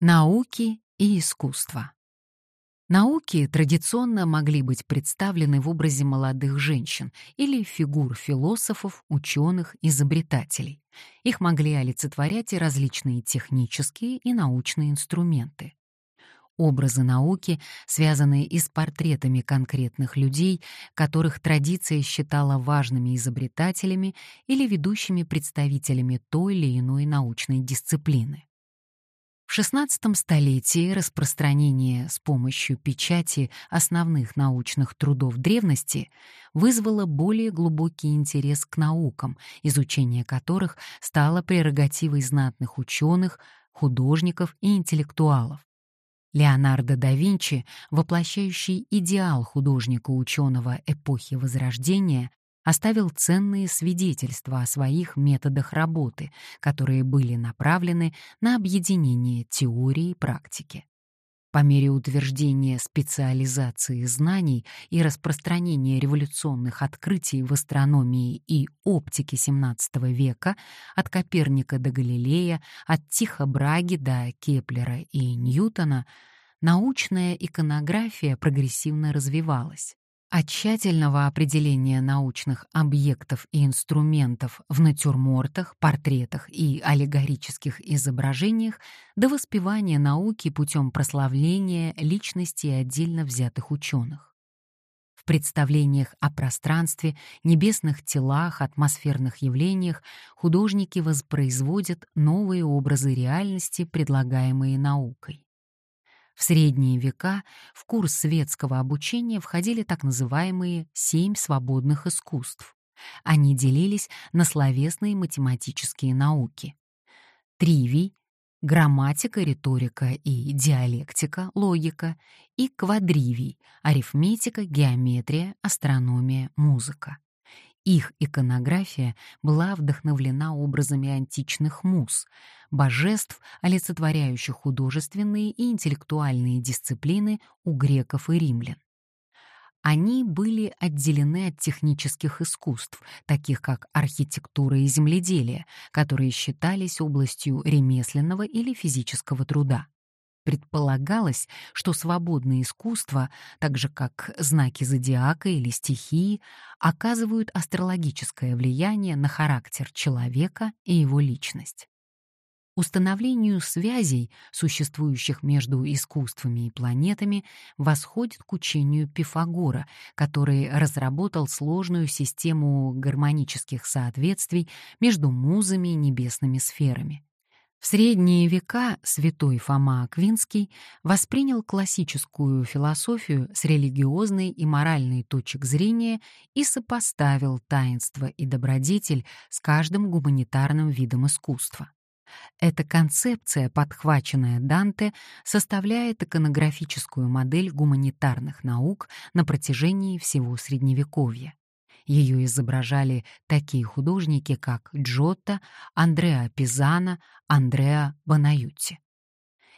Науки и искусство. Науки традиционно могли быть представлены в образе молодых женщин или фигур философов, ученых, изобретателей. Их могли олицетворять и различные технические и научные инструменты. Образы науки, связанные и с портретами конкретных людей, которых традиция считала важными изобретателями или ведущими представителями той или иной научной дисциплины. В XVI столетии распространение с помощью печати основных научных трудов древности вызвало более глубокий интерес к наукам, изучение которых стало прерогативой знатных ученых, художников и интеллектуалов. Леонардо да Винчи, воплощающий идеал художника-ученого эпохи Возрождения, оставил ценные свидетельства о своих методах работы, которые были направлены на объединение теории и практики. По мере утверждения специализации знаний и распространения революционных открытий в астрономии и оптике XVII века от Коперника до Галилея, от Тихо Браги до Кеплера и Ньютона, научная иконография прогрессивно развивалась. От тщательного определения научных объектов и инструментов в натюрмортах, портретах и аллегорических изображениях до воспевания науки путем прославления личности отдельно взятых ученых. В представлениях о пространстве, небесных телах, атмосферных явлениях художники воспроизводят новые образы реальности, предлагаемые наукой. В средние века в курс светского обучения входили так называемые «семь свободных искусств». Они делились на словесные математические науки. Тривий, грамматика, риторика и диалектика, логика, и квадривий, арифметика, геометрия, астрономия, музыка. Их иконография была вдохновлена образами античных муз, божеств, олицетворяющих художественные и интеллектуальные дисциплины у греков и римлян. Они были отделены от технических искусств, таких как архитектура и земледелие, которые считались областью ремесленного или физического труда. Предполагалось, что свободное искусство, так же как знаки зодиака или стихии, оказывают астрологическое влияние на характер человека и его личность. Установлению связей, существующих между искусствами и планетами, восходит к учению Пифагора, который разработал сложную систему гармонических соответствий между музами и небесными сферами. В средние века святой Фома Аквинский воспринял классическую философию с религиозной и моральной точек зрения и сопоставил таинство и добродетель с каждым гуманитарным видом искусства. Эта концепция, подхваченная Данте, составляет иконографическую модель гуманитарных наук на протяжении всего Средневековья. Ее изображали такие художники, как Джотто, Андреа Пизано, Андреа Бонаютти.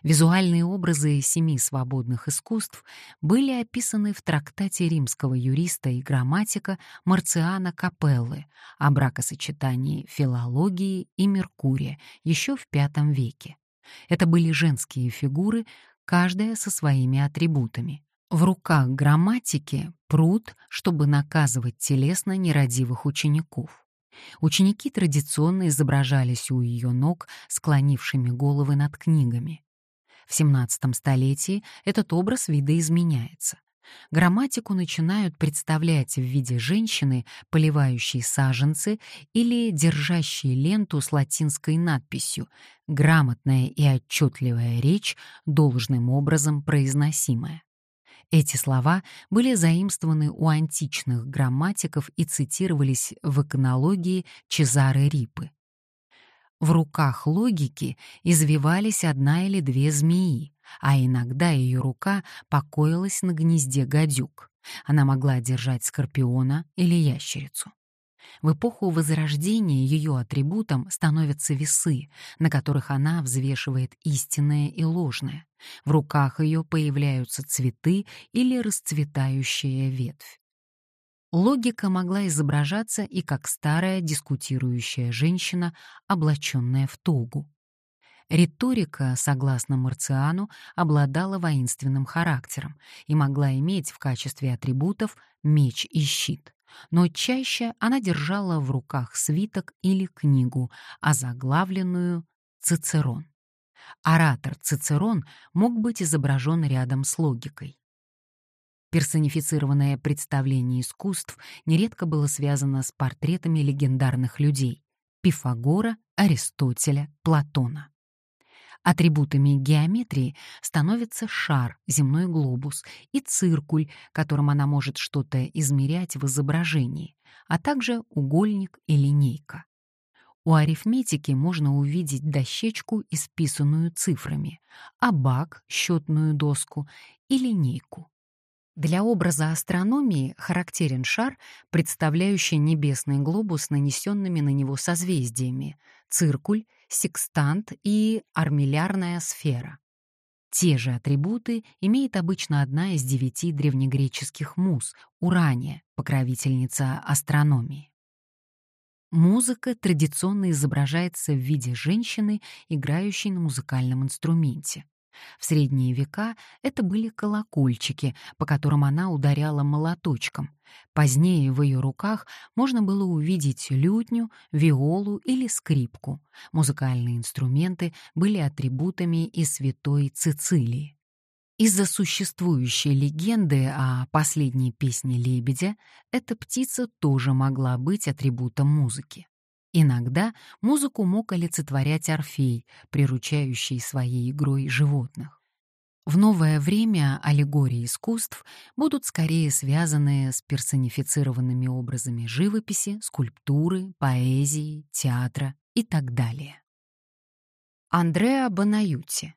Визуальные образы семи свободных искусств были описаны в трактате римского юриста и грамматика Марциана Капеллы о бракосочетании филологии и Меркурия еще в V веке. Это были женские фигуры, каждая со своими атрибутами. В руках грамматики пруд, чтобы наказывать телесно нерадивых учеников. Ученики традиционно изображались у ее ног, склонившими головы над книгами. В XVII столетии этот образ видоизменяется. Грамматику начинают представлять в виде женщины, поливающей саженцы или держащей ленту с латинской надписью «Грамотная и отчетливая речь, должным образом произносимая». Эти слова были заимствованы у античных грамматиков и цитировались в иконологии Чезаре Рипы. В руках логики извивались одна или две змеи, а иногда ее рука покоилась на гнезде гадюк. Она могла держать скорпиона или ящерицу. В эпоху Возрождения ее атрибутом становятся весы, на которых она взвешивает истинное и ложное. В руках ее появляются цветы или расцветающая ветвь. Логика могла изображаться и как старая дискутирующая женщина, облаченная в тогу. Риторика, согласно Марциану, обладала воинственным характером и могла иметь в качестве атрибутов меч и щит. Но чаще она держала в руках свиток или книгу, озаглавленную «Цицерон». Оратор Цицерон мог быть изображен рядом с логикой. Персонифицированное представление искусств нередко было связано с портретами легендарных людей — Пифагора, Аристотеля, Платона. Атрибутами геометрии становятся шар, земной глобус и циркуль, которым она может что-то измерять в изображении, а также угольник и линейка. У арифметики можно увидеть дощечку, исписанную цифрами, абак, счетную доску и линейку. Для образа астрономии характерен шар, представляющий небесный глобус с нанесенными на него созвездиями, циркуль, секстант и армиллярная сфера. Те же атрибуты имеет обычно одна из девяти древнегреческих муз — Урания, покровительница астрономии. Музыка традиционно изображается в виде женщины, играющей на музыкальном инструменте. В средние века это были колокольчики, по которым она ударяла молоточком. Позднее в ее руках можно было увидеть лютню, виолу или скрипку. Музыкальные инструменты были атрибутами и святой Цицилии. Из-за существующей легенды о последней песне лебедя эта птица тоже могла быть атрибутом музыки. Иногда музыку мог олицетворять Орфей, приручающий своей игрой животных. В новое время аллегории искусств будут скорее связаны с персонифицированными образами живописи, скульптуры, поэзии, театра и так далее. Андреа Бонаютти.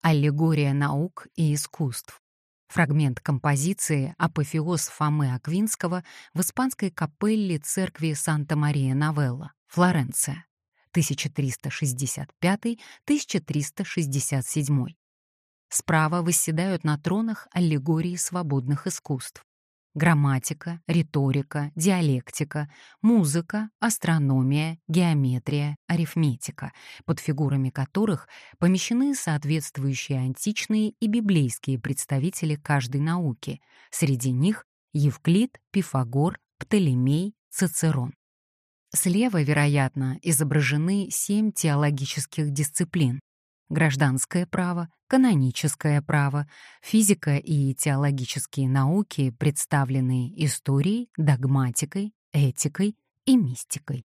Аллегория наук и искусств. Фрагмент композиции «Апофеоз Фомы Аквинского» в испанской капелле церкви Санта-Мария-Новелла. Флоренция, 1365-1367. Справа восседают на тронах аллегории свободных искусств. Грамматика, риторика, диалектика, музыка, астрономия, геометрия, арифметика, под фигурами которых помещены соответствующие античные и библейские представители каждой науки, среди них Евклид, Пифагор, Птолемей, Цицерон. Слева, вероятно, изображены семь теологических дисциплин. Гражданское право, каноническое право, физика и теологические науки представлены историей, догматикой, этикой и мистикой.